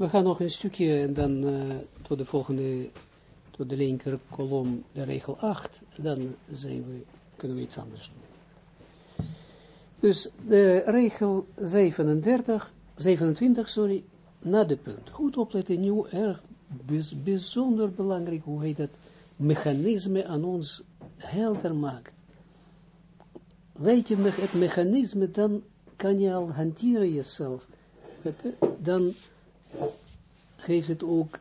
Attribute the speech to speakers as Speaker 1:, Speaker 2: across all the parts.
Speaker 1: We gaan nog een stukje en dan uh, tot de volgende, tot de linker kolom, de regel 8. Dan we, kunnen we iets anders doen. Dus de regel 37, 27, sorry, na de punt. Goed opletten, nu erg bijzonder belangrijk hoe hij dat mechanisme aan ons helder maakt. Weet je het mechanisme, dan kan je al hanteren jezelf. Dan geeft het ook,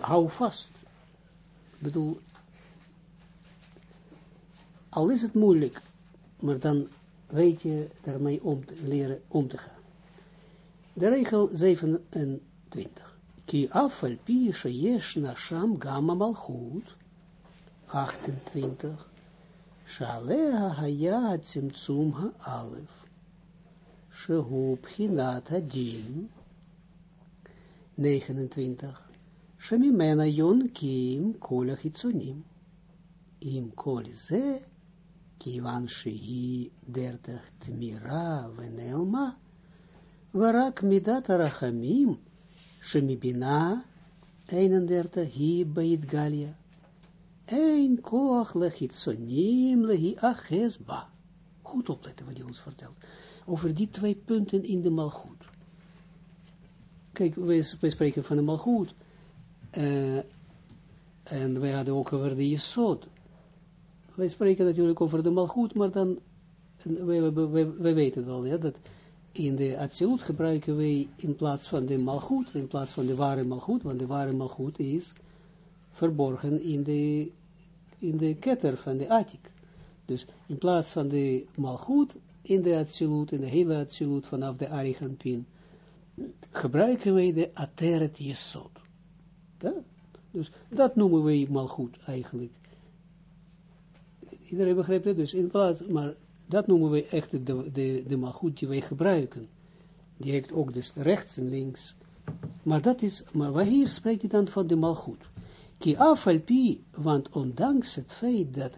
Speaker 1: hou vast. Ik bedoel, al is het moeilijk, maar dan weet je daarmee om te leren om te gaan. De regel 27. Ki afal pi sheyesh sham gamma malchut. 28. Shalea haya tzimtzum ha-alef. Shehu pchinat hadin. 29. Shemimena yon kim kol achitzonim. Im kol ze kivan shehi dertach tmira venelma, midat arachamim, shemibina, 31, hi bait galia, ein koach lechitsonim lehi achesba. Goed opletten wat hij ons vertelt. Over die twee punten in de malgoed. Kijk, wij, spreken van de malgoed. Uh, en wij hadden ook over de jesod wij spreken natuurlijk over de malgoed, maar dan, wij, weten wel, ja, dat in de absolute gebruiken wij in plaats van de malgoed, in plaats van de ware malgoed, want de ware malgoed is verborgen in de, in de ketter van de attic. Dus in plaats van de malgoed in de absolute, in de hele absolute vanaf de ariganpin, gebruiken wij de ateret jesod. Ja? Dus dat noemen wij malgoed eigenlijk. Iedereen begrijpt het dus in plaats, maar dat noemen we echt de, de, de malgoed die wij gebruiken. Die heeft ook dus rechts en links. Maar dat is, maar hier spreekt hij dan van de malgoed. Ki afalpi, want ondanks het feit dat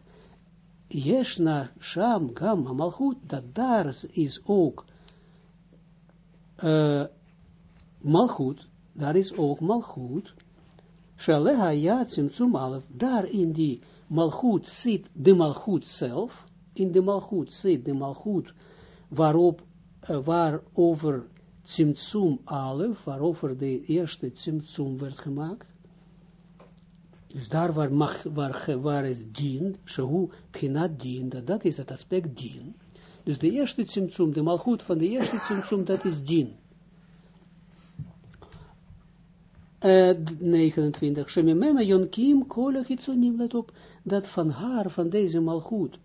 Speaker 1: Jeshna Sham Gam Malchut, dat daar is ook uh, Malchut, daar is ook Malchut, Shaleha Yatzim Alef, daar in die malchut zit de malchut zelf, in de malchut zit de malchut waarop, uh, waarover Tsimtsum Alef, waarover de eerste Tsimtsum werd gemaakt. Dus daar waar, waar, waar is dien, shehu pchinat dien, dat, is het aspect dien. Dus de eerste Tsimtsum, de malchut van de eerste Tsimtsum, dat is dien. 29, Shemimena Yonkim Kola Hitsonim, let op, dat van haar, van deze malgoed,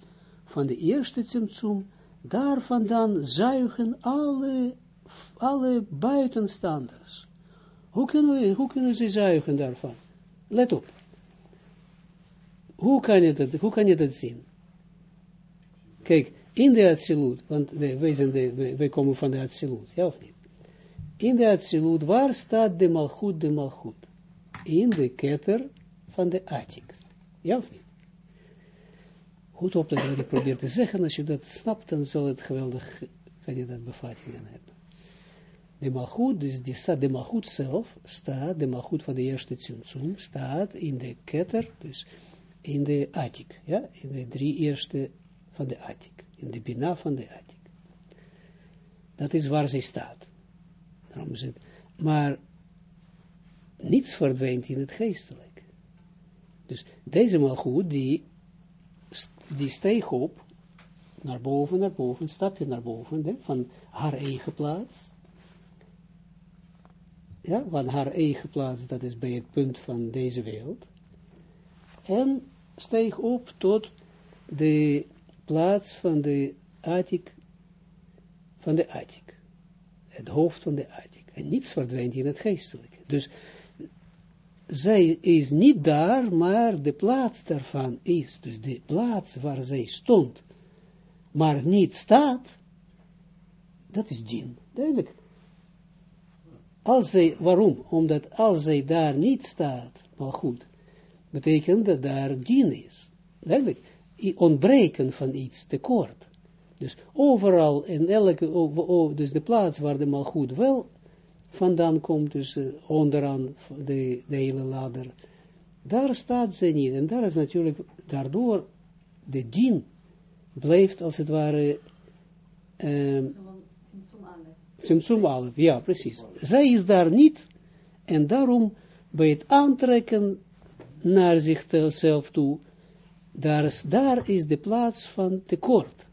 Speaker 1: van de eerste Tsimtsum, daar vandaan zuigen alle, alle buitenstanders. Hoe kunnen, hoe kunnen ze zuigen daarvan? Let op. Hoe kan je dat, hoe kan je dat zien? Kijk, in de Atsilut, want wij, zijn de, wij komen van de Atsilut, ja of niet? In de Atsilut, waar staat de Malchut, de Malchut? In de ketter van de Atik. Ja of niet? Goed opletten wat ik probeer te zeggen. Als je dat snapt, dan zal het geweldig, kan je dat bevattingen hebben. De Malchut, dus die staat, de Malchut zelf, staat, de Malchut van de eerste Tzimtzum, staat in de ketter, dus in de Atik. Ja, in de drie eerste van de Atik. In de Bina van de Atik. Dat is waar zij staat. Daarom is maar niets verdwijnt in het geestelijk. Dus deze malgoed, die, die steeg op, naar boven, naar boven, stapje naar boven, van haar eigen plaats. Ja, van haar eigen plaats, dat is bij het punt van deze wereld. En steeg op tot de plaats van de Attic, van de Attic het hoofd van de Atik. En niets verdwijnt in het geestelijke. Dus zij is niet daar, maar de plaats daarvan is, dus de plaats waar zij stond, maar niet staat, dat is djinn. Duidelijk. Als zij, waarom? Omdat als zij daar niet staat, maar goed, betekent dat daar djinn is. Duidelijk. Ontbreken van iets, tekort. Dus overal, in elke, dus de plaats waar de malgoed wel vandaan komt, dus uh, onderaan de, de hele ladder, daar staat ze niet. En daar is natuurlijk, daardoor, de dien blijft als het ware, Simtsum Alef, ja, precies. Zij is daar niet, en daarom bij het aantrekken naar zichzelf toe, daar is, daar is de plaats van tekort.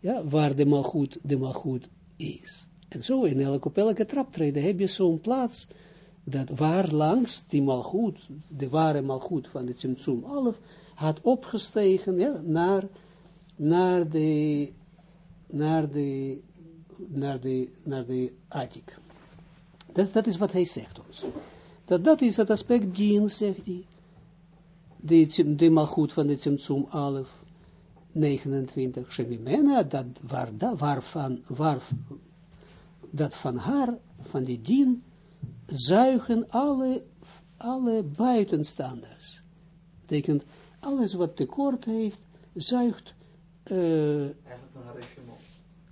Speaker 1: Ja, waar de malgoed, de malgoed is. En zo in elke, op elke traptreden heb je zo'n plaats, dat waar langs die malgoed, de ware malgoed van de Tsimtsum Alef, had opgestegen ja, naar, naar de, naar de, naar de, naar de Atik. Dat, dat is wat hij zegt ons. Dat, dat is het aspect dien, zegt hij. De, de malgoed van de Tsimtsum Alef, 29, Shemimena, dat waar, waarvan, waar, dat van haar, van die dien, zuigen alle, alle buitenstanders. Betekent, alles wat tekort heeft, zuigt, uh,
Speaker 2: Eigenlijk van haar regiment.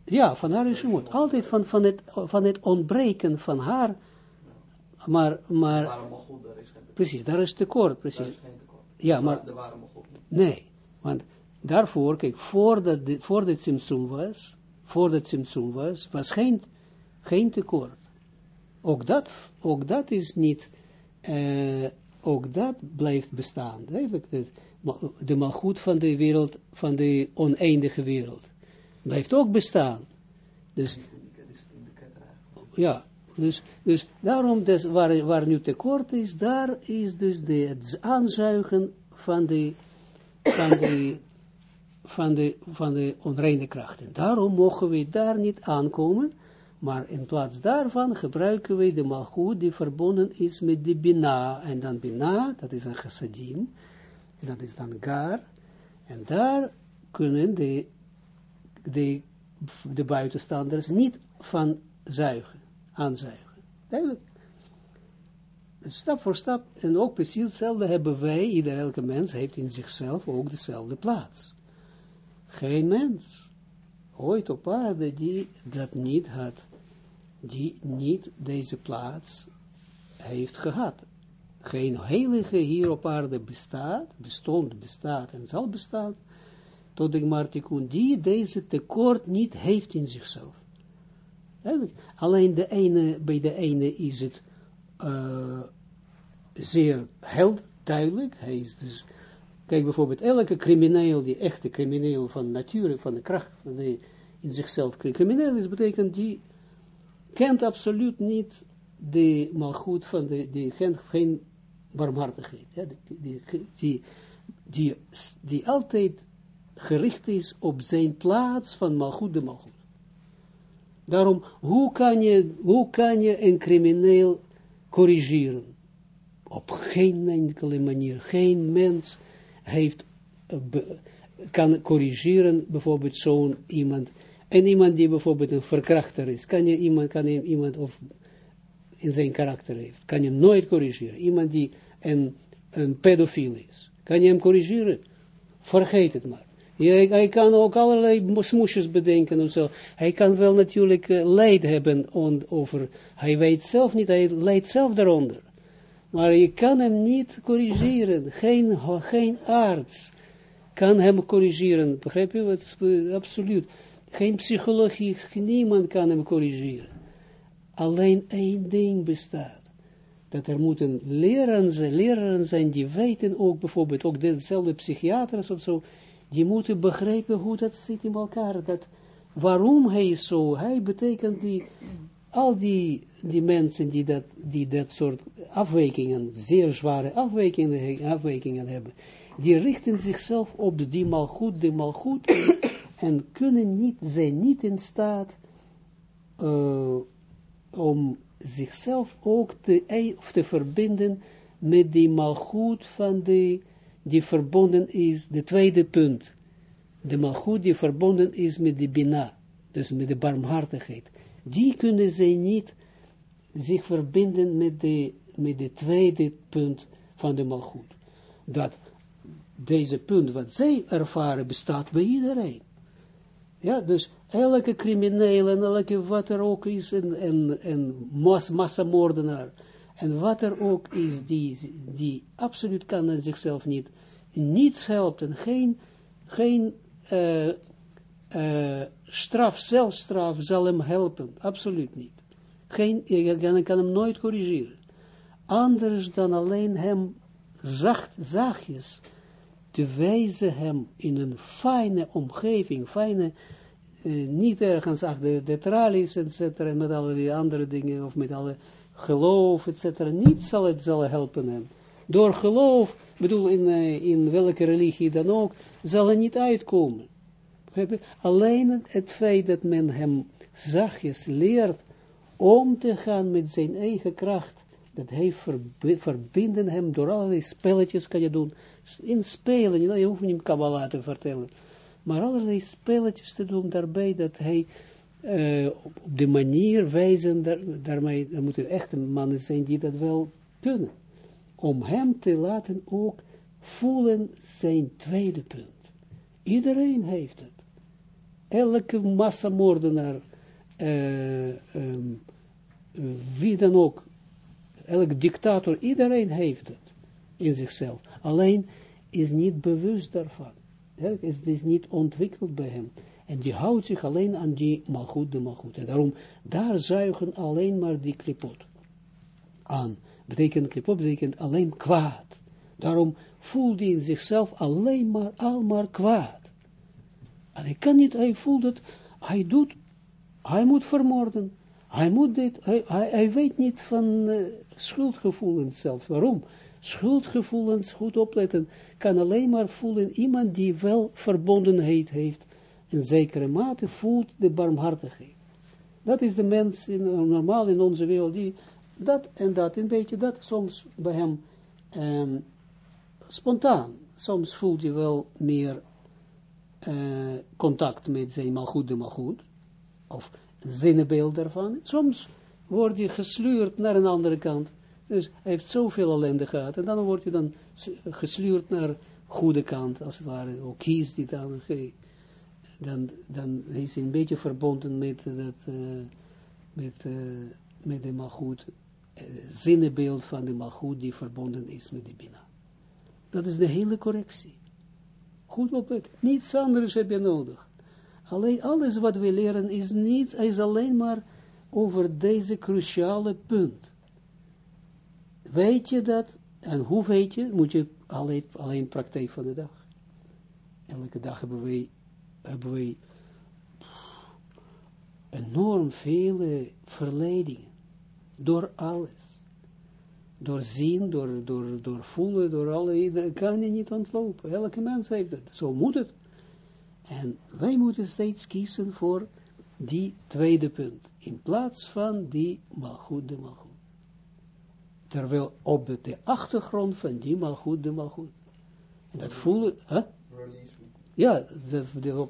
Speaker 1: Ja, van haar regiment. Altijd van, van, het, van het ontbreken van haar, maar, maar,
Speaker 2: Waarom goed, daar is geen tekort.
Speaker 1: precies, daar is tekort,
Speaker 2: Daar
Speaker 1: precies.
Speaker 2: is geen tekort.
Speaker 1: Ja, maar,
Speaker 2: De ware
Speaker 1: nee, want daarvoor, kijk, voordat de, voor de Tsimtsum was, voordat Tsimtsum was, was geen, geen tekort. Ook dat, ook dat is niet, eh, ook dat blijft bestaan. De, malgoed van de wereld, van de oneindige wereld, blijft ook bestaan. Dus, ja, dus, dus daarom, dus waar, waar nu tekort is, daar is dus de, het aanzuigen van de, van de, van de, van de onreine krachten. Daarom mogen we daar niet aankomen, maar in plaats daarvan gebruiken we de malgoed die verbonden is met de bina. En dan bina, dat is een chassadim, en dat is dan gar, en daar kunnen de, de, de buitenstanders niet van zuigen, aanzuigen. Duidelijk. Dus Stap voor stap, en ook precies hetzelfde hebben wij, ieder elke mens heeft in zichzelf ook dezelfde plaats. Geen mens, ooit op aarde, die dat niet had, die niet deze plaats heeft gehad. Geen heilige hier op aarde bestaat, bestond, bestaat en zal bestaan, tot de Martikun, die deze tekort niet heeft in zichzelf. Alleen de ene, bij de ene is het uh, zeer helder, duidelijk. Hij is dus, kijk bijvoorbeeld, elke crimineel, die echte crimineel van nature, van de kracht, van in zichzelf crimineel is, betekent die kent absoluut niet de malgoed van de, die kent geen barmhartigheid. Ja, die, die, die, die, die altijd gericht is op zijn plaats van malgoed de malgoed. Daarom, hoe kan je, hoe kan je een crimineel corrigeren? Op geen enkele manier. Geen mens heeft, be, kan corrigeren, bijvoorbeeld zo'n iemand. En iemand die bijvoorbeeld een verkrachter is, kan je iemand, kan iemand of in zijn karakter heeft, kan je nooit corrigeren. Iemand die een, een pedofiel is, kan je hem corrigeren? Vergeet het maar. Ja, hij kan ook allerlei smoesjes bedenken of. Hij kan wel natuurlijk uh, leid hebben on, over, hij weet zelf niet, hij leidt zelf daaronder. Maar je kan hem niet corrigeren. Geen, geen arts kan hem corrigeren. Begrijp je wat? Absoluut. Geen psychologie, niemand kan hem corrigeren. Alleen één ding bestaat. Dat er moeten leraren zijn, leraren zijn die weten ook bijvoorbeeld, ook dezelfde psychiaters of zo, die moeten begrijpen hoe dat zit in elkaar. Dat, waarom hij is zo, hij betekent die, al die, die mensen die dat, die dat soort afwijkingen, zeer zware afwijkingen, afwijkingen hebben, die richten zichzelf op de die malgoed, de malgoed, en, en kunnen niet, zijn niet in staat uh, om zichzelf ook te, of te verbinden met die malgoed van de die verbonden is, de tweede punt, de malgoed die verbonden is met de bina, dus met de barmhartigheid, die kunnen zij niet zich verbinden met de, met de tweede punt van de malgoed. Dat deze punt wat zij ervaren bestaat bij iedereen. Ja, dus elke crimineel en elke wat er ook is, en, en, en mas, massamoordenaar, en wat er ook is, die, die absoluut kan aan zichzelf niet, niets helpt en geen, geen uh, uh, straf, zelfstraf zal hem helpen, absoluut niet. Geen, je kan hem nooit corrigeren. Anders dan alleen hem zacht, zachtjes, te wijzen hem in een fijne omgeving, fijne, uh, niet ergens achter de tralies, et cetera, met alle die andere dingen, of met alle geloof, et cetera, niet zal het zal helpen hem. Door geloof, bedoel, in, uh, in welke religie dan ook, zal er niet uitkomen. Alleen het, feit dat men hem zachtjes leert om te gaan met zijn eigen kracht, dat hij verbinden hem door allerlei spelletjes kan je doen, in spelen, je, hoeft niet Kabbalah te vertellen, maar allerlei spelletjes te doen daarbij, dat hij uh, op de manier wijzen, daar, daarmee, dan moeten echte mannen zijn die dat wel kunnen, om hem te laten ook voelen zijn tweede punt. Iedereen heeft het. Elke massamoordenaar, uh, um, wie dan ook, elke dictator, iedereen heeft het in zichzelf. Alleen is niet bewust daarvan. Het is, is niet ontwikkeld bij hem. En die houdt zich alleen aan die malgoed, de malgoed. En daarom, daar zuigen alleen maar die klipot aan. Betekent klipot, betekent alleen kwaad. Daarom voelt hij in zichzelf alleen maar, al maar kwaad. En hij kan niet, hij voelt het, hij doet, hij moet vermoorden. Hij moet dit, hij, weet niet van uh, schuldgevoelens zelfs. Waarom? Schuldgevoelens, goed opletten, kan alleen maar voelen iemand die wel verbondenheid heeft. In zekere mate voelt de barmhartigheid. Dat is de mens in, normaal in onze wereld, die dat en dat, een beetje dat, soms bij hem um, spontaan. Soms voelt hij wel meer uh, contact met zijn malgoed de malgoed, of zinnebeeld daarvan. Soms word je gesluurd naar een andere kant. Dus hij heeft zoveel ellende gehad. En dan word je dan gesluurd naar goede kant, als het ware. Ook kies die dan, dan, dan is hij een beetje verbonden met dat, uh, met, uh, met de malgoed, zinnebeeld van de malgoed die verbonden is met de bina. Dat is de hele correctie. Goed opletten. Niets anders heb je nodig. Alleen alles wat we leren is niet, is alleen maar over deze cruciale punt. Weet je dat, en hoe weet je, moet je alleen, alleen praktijk van de dag. Elke dag hebben wij, hebben wij enorm vele verleidingen, door alles. Door zien, door, door, door voelen, door alle, kan je niet ontlopen. Elke mens heeft het, zo moet het. En wij moeten steeds kiezen voor die tweede punt, in plaats van die malgoed de malgoed. Terwijl op de, achtergrond van die malgoed de malgoed. En dat voelen, hè? Ja, dat, de,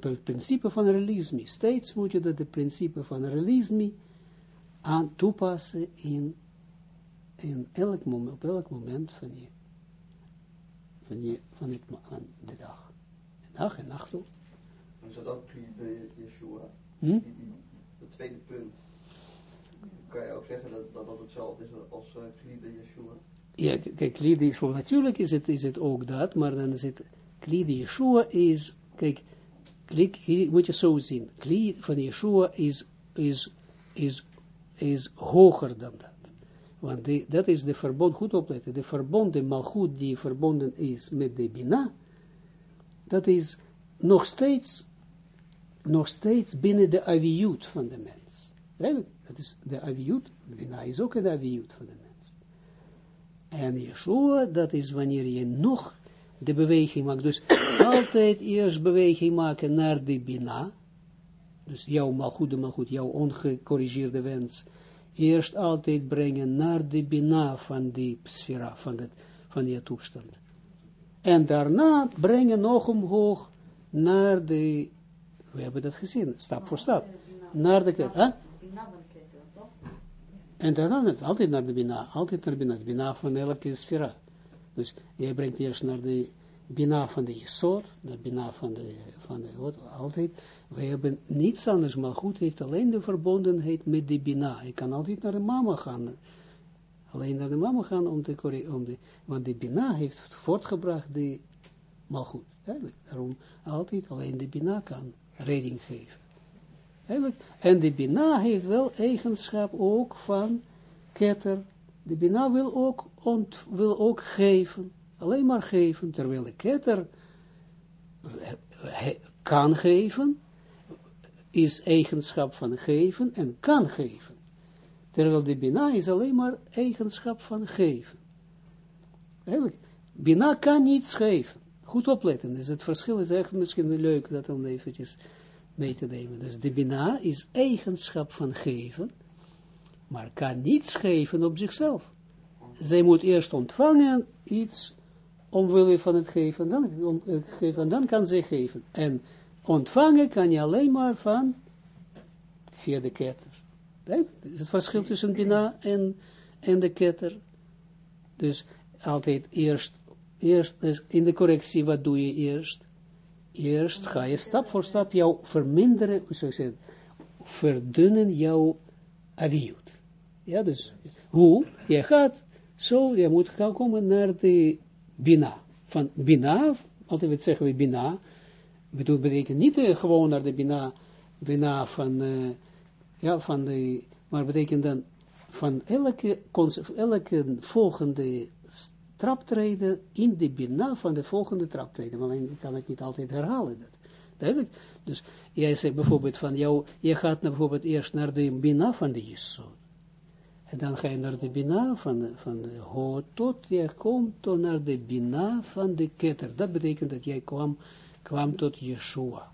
Speaker 1: het principe van realisme. Steeds moet je dat de principe van realisme aan toepassen in, in elk moment, op elk moment van je, van je, van, het, van de dag dag en nacht op.
Speaker 2: Is dat ook de Yeshua?
Speaker 1: Hm?
Speaker 2: Het tweede punt. Kan je ook zeggen dat dat, dat hetzelfde is als uh, Klide Yeshua?
Speaker 1: Ja, kijk, Klide Yeshua, natuurlijk is het, is het ook dat, maar dan is het, Klide Yeshua is, kijk, klik, moet je zo zien, Klide van Yeshua is, is, is, is hoger dan dat. Want die, dat is de verbond, goed opletten, de verbond, de malgoed die verbonden is met de Bina, dat is nog steeds, nog steeds binnen de aviut van de mens. Dat is de aviut, Bina is ook een aviut van de mens. En Yeshua, dat is wanneer je nog de beweging maakt. Dus altijd eerst beweging maken naar de Bina. Dus jouw malgoed, malgoed, jouw ongecorrigeerde wens. Eerst altijd brengen naar de Bina van die sfera, van, het, van die toestand. En daarna brengen nog omhoog naar de, we hebben dat gezien, stap voor stap, naar de ketel. Huh? En daarna altijd naar de bina, altijd naar de bina, de bina van elke sfera. Dus jij brengt eerst naar de, Bina van de Jesor, de Bina van de, van de altijd, we hebben niets anders, maar goed heeft alleen de verbondenheid met de Bina. Ik kan altijd naar de mama gaan, alleen naar de mama gaan, om de, om de, want de Bina heeft voortgebracht de Malchut. Eigenlijk, daarom altijd alleen de Bina kan redding geven. Eigenlijk, en de Bina heeft wel eigenschap ook van ketter. De Bina wil ook, ont, wil ook geven alleen maar geven, terwijl de ketter kan geven, is eigenschap van geven en kan geven. Terwijl de Bina is alleen maar eigenschap van geven. Eigenlijk, Bina kan niets geven. Goed opletten, dus het verschil is echt misschien leuk dat om eventjes mee te nemen. Dus de Bina is eigenschap van geven, maar kan niets geven op zichzelf. Zij moet eerst ontvangen iets omwille van het geven, dan, geven, dan kan ze geven. En ontvangen kan je alleen maar van via de ketter. Dat is het verschil tussen Bina en, en de ketter. Dus altijd eerst, eerst dus in de correctie, wat doe je eerst? Eerst ga je stap voor stap jou verminderen, hoe zou verdunnen jouw aviut. Ja, dus hoe? Je gaat zo, je moet gaan komen naar de Bina. Van Bina, altijd zeggen we Bina, bedoel, betekent niet uh, gewoon naar de Bina, Bina van, uh, ja, van de, maar betekent dan van elke, elke volgende traptreden in de Bina van de volgende traptreden. Maar ik kan het niet altijd herhalen. Dat. Duidelijk? Dus jij zegt bijvoorbeeld van jou, je gaat naar, bijvoorbeeld eerst naar de Bina van de Jesod. En dan ga je naar de Bina van, van de Ho, tot je komt tot naar de Bina van de Keter. Dat betekent dat jij kwam, kwam tot Yeshua.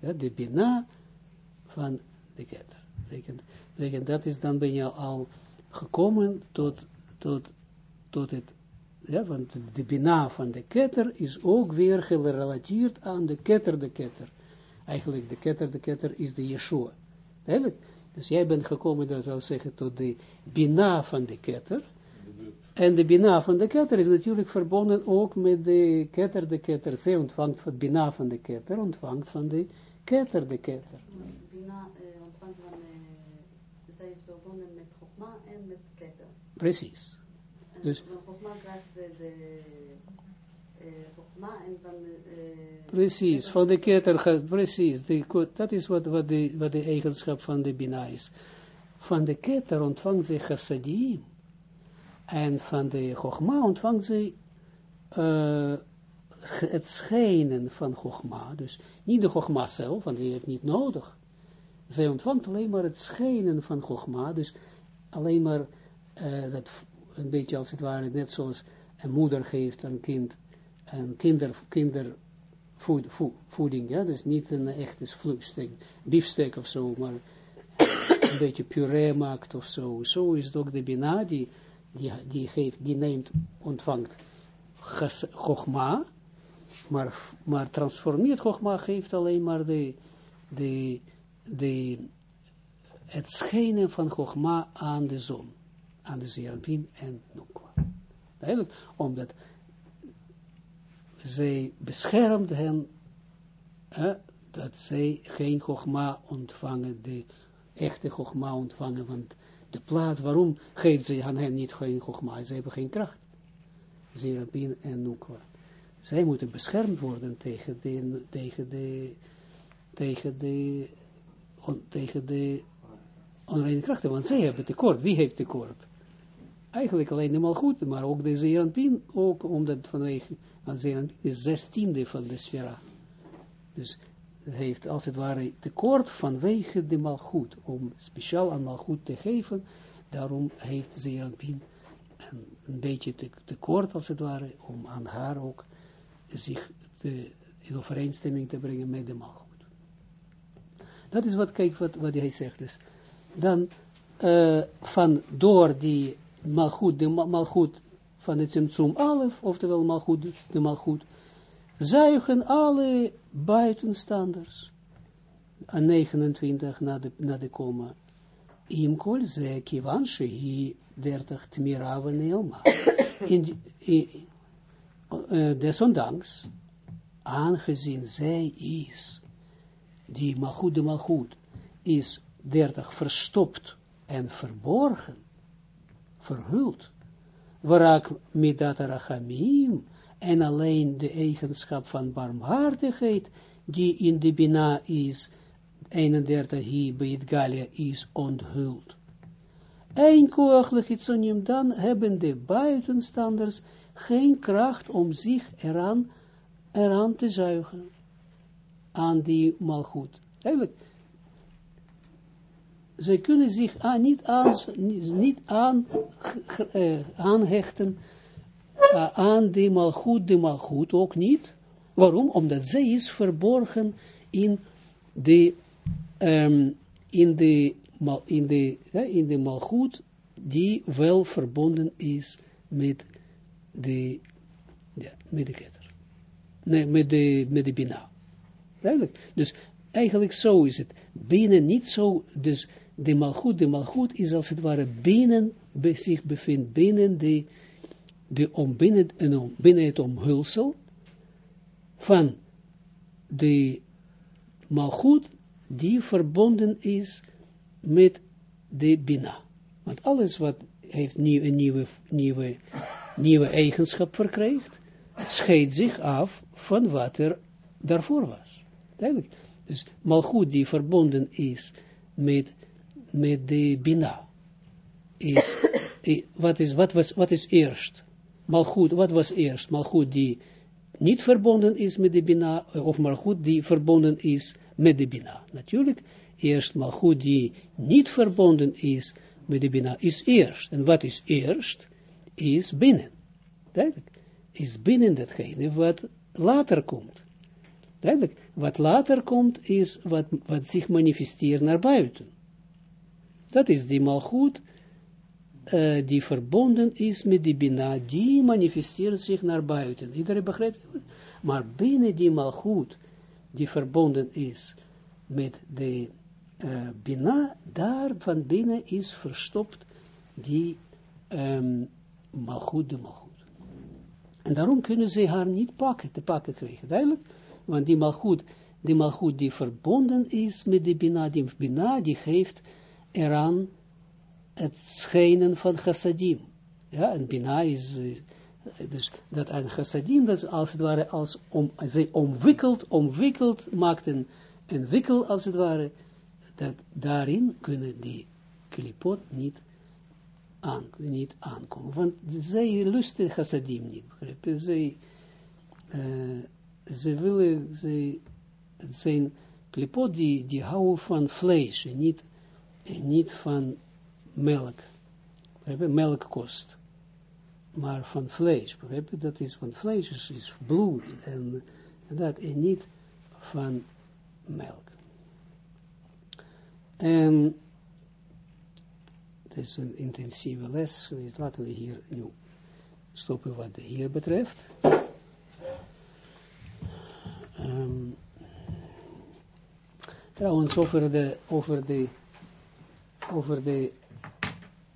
Speaker 1: De Bina van de Keter. Betekent, dat is dan ben je al gekomen tot, tot, tot het, ja, want de Bina van de Keter is ook weer gerelateerd aan de Keter de Keter. Eigenlijk de Keter de Keter is de Yeshua. Eigenlijk, dus jij bent gekomen, dat wil zeggen, tot de bina van de ketter. En de bina van de ketter is natuurlijk verbonden ook met de ketter de ketter. Zij ontvangt van bina van de ketter, ontvangt van de ketter de ketter.
Speaker 3: Bina uh, ontvangt van, uh, zij is verbonden met Chogma en met ketter.
Speaker 1: Precies.
Speaker 3: En
Speaker 1: dus,
Speaker 3: krijgt de, de
Speaker 1: precies, van de keter, precies, dat is wat, wat, de, wat de eigenschap van de Bina is. Van de keter ontvangt ze chassadim, en van de Chogma ontvangt ze uh, het schijnen van Chogma, dus niet de Chogma zelf, want die heeft niet nodig. Zij ontvangt alleen maar het schijnen van Chogma, dus alleen maar uh, dat een beetje als het ware, net zoals een moeder geeft een kind een kinder, kindervoeding, ja, dus niet een echte vloegstek, biefstek of zo, maar een beetje puree maakt of zo. Zo is het ook de Bina, die, die, die, geeft, die neemt, ontvangt Chogma, maar, maar transformeert Chogma, geeft alleen maar de, de, de, het schijnen van Chogma aan de zon, aan de Zeranpin en Nukwa. Duidelijk, omdat zij beschermt hen, dat zij geen gogma ontvangen, de echte gogma ontvangen, want de plaats, waarom geeft ze aan hen niet geen gogma? Ze hebben geen kracht. Zerabin en Nukwa. Zij moeten beschermd worden tegen de, tegen de, tegen de, on, tegen de onreine krachten, want zij hebben tekort. Wie heeft tekort? Eigenlijk alleen de malgoed, maar ook de Zeranpin, ook omdat vanwege want is zestiende van de sfera. Dus het heeft als het ware tekort vanwege de malgoed, om speciaal aan malgoed te geven, daarom heeft Zeranpin een, een beetje te, tekort als het ware, om aan haar ook zich in overeenstemming te brengen met de malgoed. Dat is wat, kijk, wat, wat hij zegt dus. Dan, uh, van door die malgoed, de malgoed van het Tsimtsum Alef, oftewel malgoed, de malgoed, zuigen alle buitenstanders, aan 29 na de, na de komma, imkol ze kivan shehi 30 tmira elma. In, uh, desondanks, aangezien zij is, die malgoed de malgoed, is dertig verstopt en verborgen, verhuld, warak midat rachamim, en alleen de eigenschap van barmhartigheid, die in de Bina is, 31 hier bij het Galia is onthuld. Een koachlich dan hebben de buitenstanders geen kracht om zich eraan, eraan te zuigen, aan die malgoed. Eigenlijk, ze kunnen zich niet, aan, niet aan, uh, aanhechten uh, aan die malgoed, de malgoed ook niet. Waarom? Omdat zij is verborgen in de, um, in de, in de, in de malgoed die wel verbonden is met de, ja, met de ketter. Nee, met de, met de bina. Dus eigenlijk zo is het. Binnen niet zo, dus de malgoed, de malgoed is als het ware binnen, zich bevindt binnen de, de om binnen, en binnen het omhulsel van de malgoed die verbonden is met de bina. Want alles wat heeft nieuw, een nieuwe, nieuwe, nieuwe eigenschap verkrijgt, scheidt zich af van wat er daarvoor was. Duidelijk. Dus malgoed die verbonden is met, met de bina. Is, wat, is, wat, was, wat is eerst? Malgoed, wat was eerst? Malgoed die niet verbonden is met de bina, of malgoed die verbonden is met de bina. Natuurlijk, eerst malgoed die niet verbonden is met de bina, is eerst. En wat is eerst? Is binnen. Duidelijk. Is binnen datgene wat later komt. Duidelijk. Wat later komt, is wat, wat zich manifesteert naar buiten. Dat is die malgoed, uh, die verbonden is met die bina, die manifesteert zich naar buiten. Iedereen begrijpt het? Maar binnen die malgoed, die verbonden is met de uh, bina, daar van binnen is verstopt die um, malgoed de malgoed. En daarom kunnen ze haar niet pakken, te pakken krijgen, duidelijk? Want die malgoed, die malgoed die verbonden is met die bina, die bina die geeft eraan het schijnen van chassadim. Ja, en bina is, uh, dus dat aan chassadim, dat als het ware, als om, zij omwikkeld, omwikkeld, maakt een, een wikkel als het ware, dat daarin kunnen die klipot niet, aan, niet aankomen. Want zij lusten chassadim niet, begrijp Zij, uh, ze willen, zij, het zijn klipot die, die houden van vlees niet, en niet van melk. Melk kost. Maar van vlees, dat is van vlees, is, is bloed en, dat, en niet van melk. En het is een intensieve les geweest. Laten we hier nu stoppen wat hier betreft. Um, trouwens, over de, over de, over de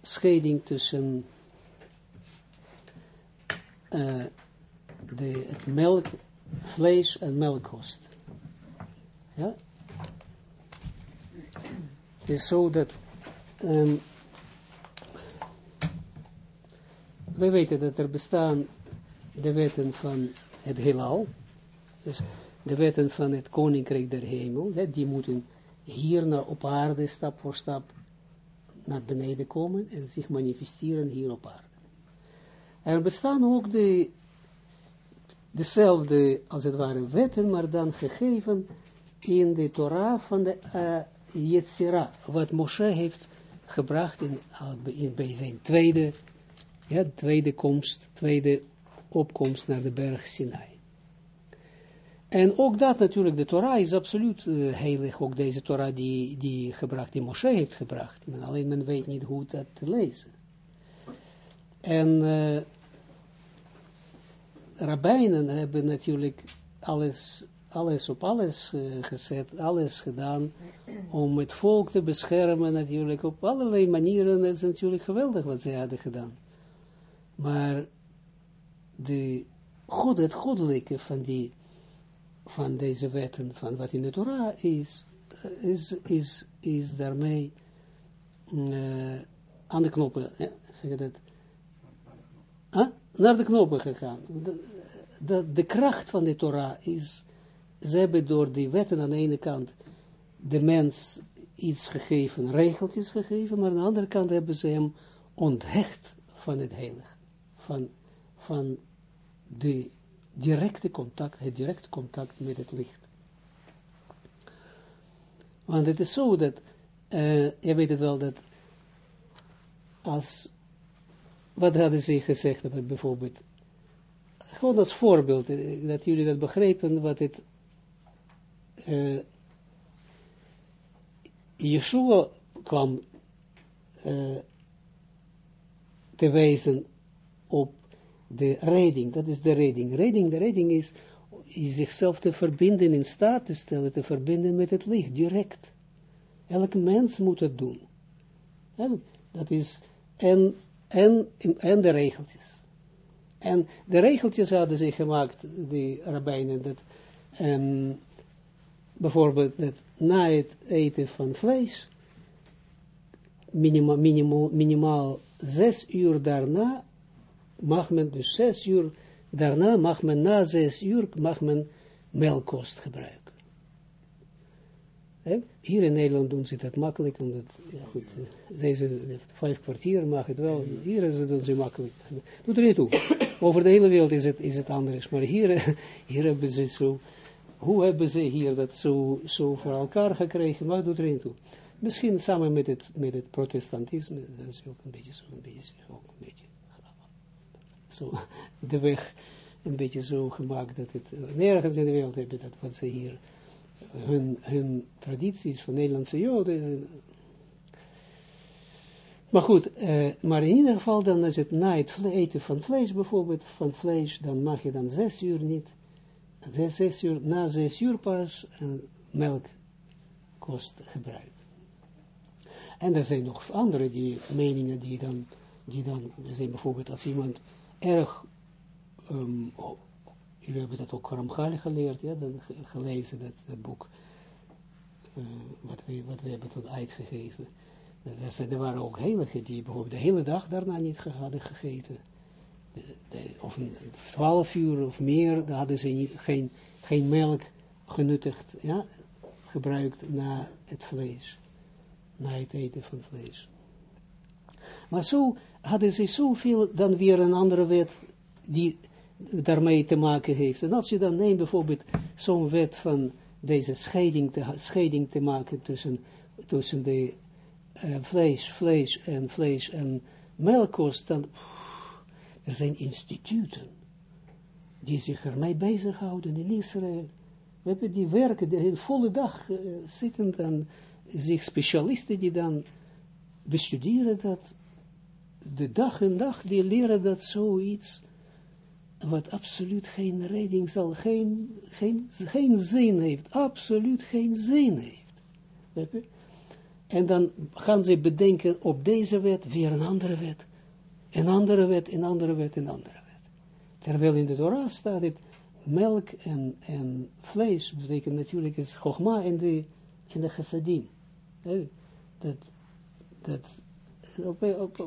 Speaker 1: scheiding tussen uh, de, het melk, vlees en melkkost. Ja? Het is zo dat um, wij weten dat er bestaan de wetten van het heelal, dus de wetten van het koninkrijk der hemel, die moeten hier naar op aarde stap voor stap naar beneden komen en zich manifesteren hier op aarde. Er bestaan ook de, dezelfde, als het ware, wetten, maar dan gegeven in de Torah van de uh, Yetzira, wat Moshe heeft gebracht in, in, bij zijn tweede, ja, tweede komst, tweede opkomst naar de berg Sinai. En ook dat natuurlijk, de Torah is absoluut uh, heilig, ook deze Torah die, die gebracht, die Moshe heeft gebracht. Men, alleen men weet niet hoe dat te lezen. En uh, rabbijnen hebben natuurlijk alles, alles op alles uh, gezet, alles gedaan om het volk te beschermen natuurlijk op allerlei manieren. Het is natuurlijk geweldig wat zij hadden gedaan. Maar de God, het goddelijke van die, van deze wetten, van wat in de Torah is, is, is, is daarmee uh, aan de knoppen, ja, zeg je dat, naar de knoppen gegaan. De, de, de, kracht van de Torah is, ze hebben door die wetten aan de ene kant de mens iets gegeven, regeltjes gegeven, maar aan de andere kant hebben ze hem onthecht van het heilige, van, van de directe contact, het directe contact met het licht. Want het is zo dat, uh, je weet het wel, dat als, wat hadden ze gezegd, bijvoorbeeld, gewoon als voorbeeld, eh, dat jullie dat begrepen, wat het, uh, Yeshua kwam uh, te wijzen op de redding, dat is de redding. Redding, de redding is, is zichzelf te verbinden, in staat te stellen, te verbinden met het licht, direct. Elke mens moet het doen. En dat is, en, en, en de regeltjes. En de regeltjes hadden ze gemaakt, die rabbijnen, dat um, bijvoorbeeld dat na het eten van vlees, minimaal, minimaal, minimaal zes uur daarna, mag men, dus zes uur daarna, mag men na zes uur, mag men melkkost gebruiken. Hier in Nederland doen ze dat makkelijk, omdat, ja goed, deze vijf kwartier mag het wel, hier is het doen ze makkelijk. Doet er niet toe. Over de hele wereld is het, is het anders, maar hier, hier hebben ze zo, hoe hebben ze hier dat zo, zo voor elkaar gekregen, maar doet er niet toe. Misschien samen met het, met het protestantisme, dat is ook een beetje zo, een beetje, ook een beetje, zo, de weg een beetje zo gemaakt dat het, nergens in de wereld hebben dat wat ze hier, hun, hun tradities van Nederlandse Joden, maar goed, eh, maar in ieder geval dan is het na het eten van vlees bijvoorbeeld, van vlees, dan mag je dan zes uur niet, zes, uur, na zes uur pas een melkkost gebruiken. En er zijn nog andere die, meningen die dan, die dan, zijn bijvoorbeeld als iemand erg, um, oh, jullie hebben dat ook Ramchal geleerd, ja, gelezen, dat, dat boek, uh, wat, we, wat we hebben toen uitgegeven. Er waren ook heiligen die bijvoorbeeld de hele dag daarna niet hadden gegeten. of twaalf uur of meer, daar hadden ze niet, geen, geen melk genuttigd, ja, gebruikt na het vlees. Na het eten van vlees. Maar zo hadden ze zoveel, dan weer een andere wet, die daarmee te maken heeft. En als je dan neemt bijvoorbeeld zo'n wet van deze scheiding te, scheiding te maken tussen, tussen de uh, vlees, vlees en vlees en melkkost, dan er zijn instituten die zich ermee bezighouden in Israël. We hebben die werken de hele volle dag uh, zittend en zich specialisten die dan bestuderen dat de dag en dag, die leren dat zoiets wat absoluut geen redding zal, geen, geen, geen zin heeft, absoluut geen zin heeft. En dan gaan ze bedenken op deze wet weer een andere wet. Een andere wet, een andere wet, een andere wet. Terwijl in de Torah staat het melk en, en vlees, betekent natuurlijk is chogma in de, in de chassadim. Dat, dat op, op,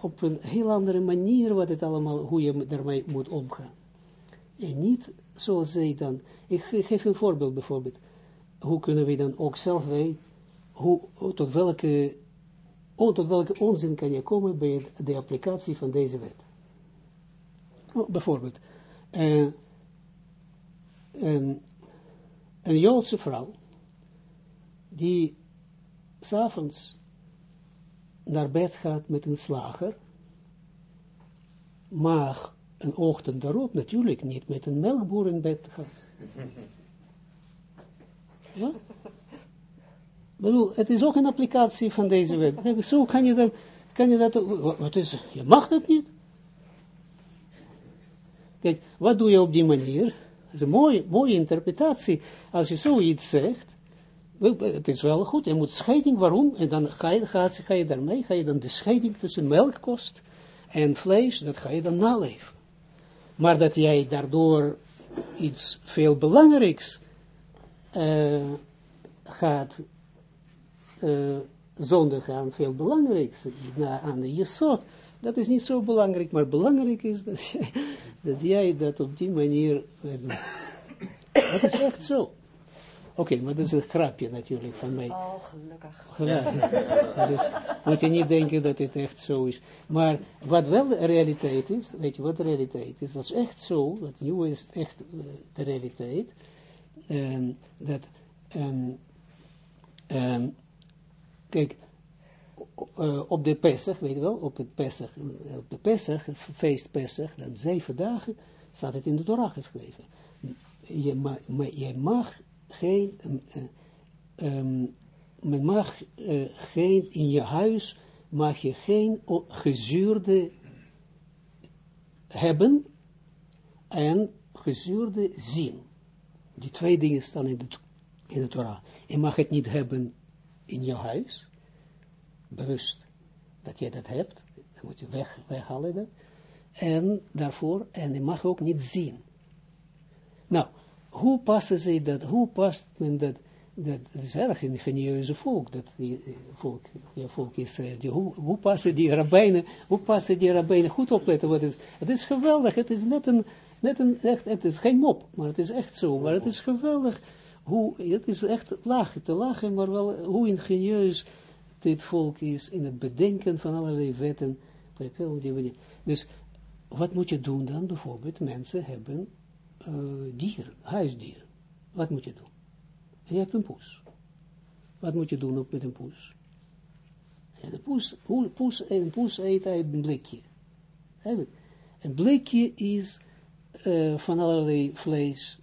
Speaker 1: op, een heel andere manier wat het allemaal, hoe je ermee moet omgaan. En niet zoals zij dan, ik geef een voorbeeld bijvoorbeeld, hoe kunnen we dan ook zelf weten, hoe, tot, welke, tot welke onzin kan je komen bij de applicatie van deze wet. Bijvoorbeeld, uh, een, een Joodse vrouw, die s'avonds naar bed gaat met een slager, maar een ochtend daarop natuurlijk niet met een melkboer in bed gaat. Ja? bedoel, het is ook een applicatie van deze wet. Zo kan je dat, kan je dat, wat is, je mag dat niet. Kijk, wat doe je op die manier? Dat is een mooie, mooie interpretatie. Als je zoiets zegt, het is wel goed, je moet scheiding, waarom? En dan ga je, ga, ga je daarmee, ga je dan de scheiding tussen melkkost En vlees, dat ga je dan naleven. Maar dat jij daardoor iets veel belangrijks uh, gaat uh, zondigen aan veel belangrijks, aan de jesot, dat is niet zo belangrijk, maar belangrijk is dat jij dat, jij dat op die manier doet. Dat is echt zo. Oké, maar dat is een grapje natuurlijk van mij.
Speaker 3: Oh, gelukkig.
Speaker 1: Ja, dus moet je niet denken dat het echt zo is. Maar wat wel de realiteit is, weet je wat de realiteit is? Dat is echt zo, dat nu is echt uh, de realiteit. Um, dat, um, um, kijk, uh, op de Pesach, weet je wel, op het Pesach, op de Pesach, feest Pesach, dan zeven dagen, staat het in de Torah geschreven. Je, ma, ma, je mag geen, um, men mag uh, geen, in je huis mag je geen gezuurde hebben en gezuurde zien. Die twee dingen staan in de, in de Torah. Je mag het niet hebben in je huis, bewust dat je dat hebt, dan moet je weg, weghalen dat. En daarvoor, en je mag ook niet zien. Nou, hoe passen ze dat, hoe past men dat, dat, is erg ingenieuze volk, dat die, volk, ja, volk Israël, die, hoe, hoe passen die rabbijnen, hoe passen die rabbijnen, goed opletten wat het is, het is geweldig, het is net een, net een, echt, het is geen mop, maar het is echt zo, maar het is geweldig, hoe, het is echt lachen, te lachen, maar wel, hoe ingenieus dit volk is in het bedenken van allerlei wetten, dus, wat moet je doen dan? Bijvoorbeeld, mensen hebben uh, dieren, huisdieren. Wat moet je doen? je hebt een poes. Wat moet je doen op met een poes? En de poes, poes, een poes eet uit een blikje. Een blikje is uh, van allerlei vlees,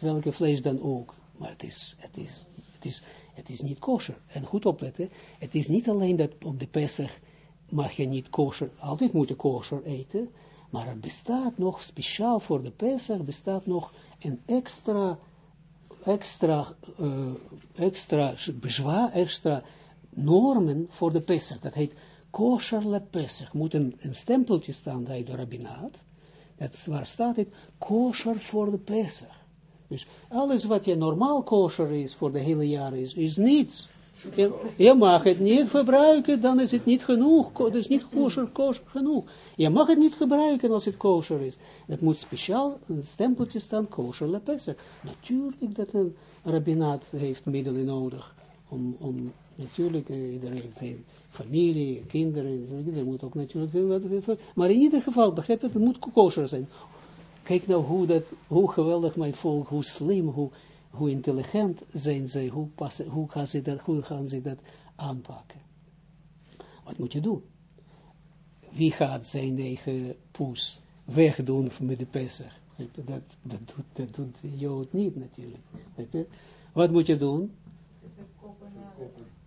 Speaker 1: welke vlees dan ook. Maar het is, het is, het is, het is niet kosher. En goed opletten, het is niet alleen dat op de Pesach mag je niet kosher, altijd moet je kosher eten, maar er bestaat nog, speciaal voor de Pesach, bestaat nog een extra, extra, uh, extra bezwaar, extra normen voor de Pesach. Dat heet kosher le Pesach. Moet een, stempeltje staan bij de rabbinaat. Dat waar staat het, kosher voor de Pesach. Dus alles wat je normaal kosher is voor de hele jaar is, is niets. Je, mag het niet gebruiken, dan is het niet genoeg. Het is niet kosher, kosher genoeg. Je mag het niet gebruiken als het kosher is. Dat moet speciaal een stempeltje staan, kosher lepesser. Natuurlijk dat een rabbinaat heeft middelen nodig. Om, om natuurlijk, eh, iedereen heeft familie, kinderen, dat moet ook natuurlijk, maar in ieder geval, begrijp je, het moet kosher zijn. Kijk nou hoe, dat, hoe geweldig mijn volk, hoe slim, hoe, hoe intelligent zijn zij, hoe, hoe, gaan ze dat, hoe gaan ze dat aanpakken. Wat moet je doen? Wie gaat zijn eigen poes wegdoen met de Pesach? Dat, dat, doet, dat doet Jood niet natuurlijk. Wat moet je doen?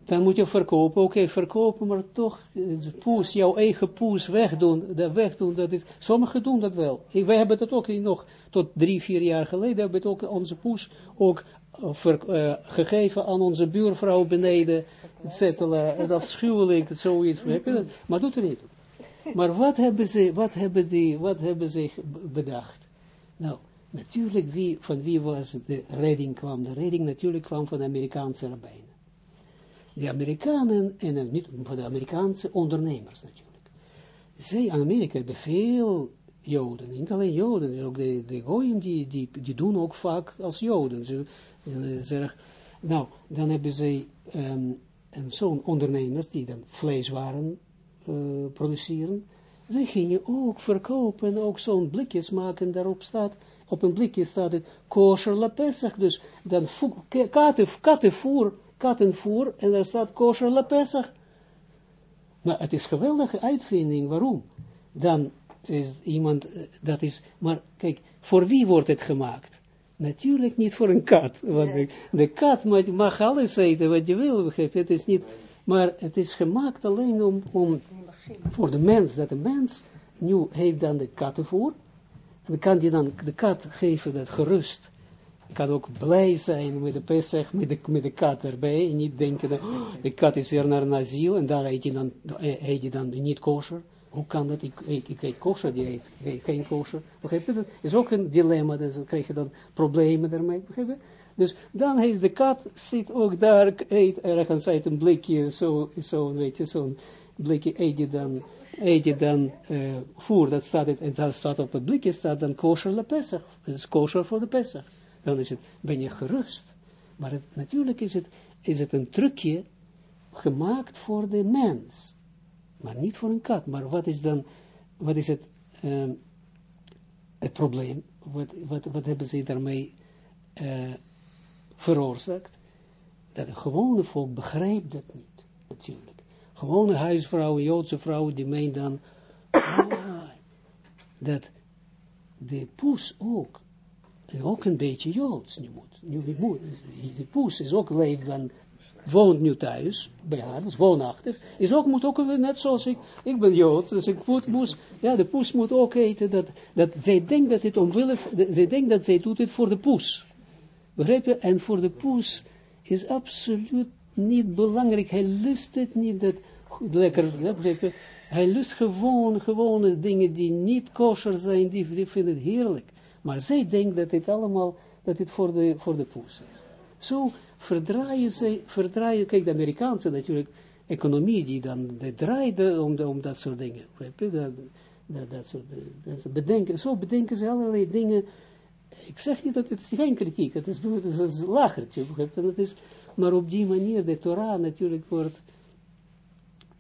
Speaker 1: dan moet je verkopen, oké, verkopen, maar toch, eh, poes, jouw eigen poes wegdoen, wegdoen, dat is, sommigen doen dat wel. Wij hebben dat ook nog, tot drie, vier jaar geleden, hebben we ook onze poes ook uh, ver, uh, gegeven aan onze buurvrouw beneden, et cetera, het afschuwelijk, zoiets, maar doet er niet Maar wat hebben ze, wat hebben die, wat hebben ze bedacht? Nou, natuurlijk, wie, van wie was de redding kwam? De redding natuurlijk kwam van de Amerikaanse rabbijnen de Amerikanen, en niet voor de Amerikaanse ondernemers natuurlijk. Zij Amerika hebben veel Joden, niet alleen Joden, ook de, de Goyim, die, die, die doen ook vaak als Joden. Ze, zeg, nou, dan hebben zij um, zo'n ondernemers die dan vleeswaren uh, produceren. Zij gingen ook verkopen, ook zo'n blikjes maken, daarop staat, op een blikje staat het kosher la Pesach, dus dan kattenvoer, kattenvoer en daar staat kosher la Pesach. Maar het is een geweldige uitvinding, waarom? Dan is iemand, eh, dat is, maar kijk, voor wie wordt het gemaakt? Natuurlijk niet voor een kat, want de, de, kat mag alles eten wat je wil, begrijp je, het is niet, maar het is gemaakt alleen om, om voor de mens, dat de mens nu heeft dan de kattenvoer, en dan kan die dan de kat geven dat gerust, kan ook blij zijn met de Pesach, met de, met de kat erbij, en niet denken dat oh, de kat is weer naar een asiel, en daar eet je dan, eet je dan niet kosher. Hoe kan dat? Ik, ik, ik eet kosher, die eet geen kosher. Dat? is ook een dilemma, dus dan krijg je dan problemen daarmee. Dus dan heeft de kat, zit ook daar, eet ergens uit een blikje, zo, zo weet je, zo'n blikje eet je dan, eet je dan uh, voer, dat staat, het, en staat op het blikje, staat dan kosher de Pesach. Is voor de Pesach. Dan is het, ben je gerust. Maar het, natuurlijk is het, is het een trucje gemaakt voor de mens. Maar niet voor een kat. Maar wat is dan, wat is het, um, het probleem? Wat, wat, wat hebben ze daarmee uh, veroorzaakt? Dat het gewone volk begrijpt dat niet, natuurlijk. Gewone huisvrouwen, Joodse vrouwen, die meen dan, ah, dat de poes ook, ook een beetje Joods nu moet. Nu, moet de poes is ook leeft dan woont nu thuis, bij haar, dus woonachtig, is ook, moet ook, net zoals ik, ik ben Joods, dus ik voed moes, ja, de poes moet ook eten, dat, dat zij denkt dat het omwille, zij denkt dat zij doet het voor de poes. Begrijp je? En voor de poes is absoluut niet belangrijk, hij lust het niet, dat, lekker, begrijp je? Hij lust gewoon, gewone dingen die niet kosher zijn, die, die vinden het heerlijk. Maar zij denkt dat het allemaal, dat het voor de, voor de poes is. Zo, verdraaien ze, verdraaien, kijk de Amerikaanse natuurlijk, economie die dan, draaide om, om dat soort dingen, dat, dat, dat soort, dat bedenken, zo bedenken ze allerlei dingen, ik zeg niet dat het is geen kritiek, het is, het is een lachertje, het is, maar op die manier de Torah natuurlijk wordt,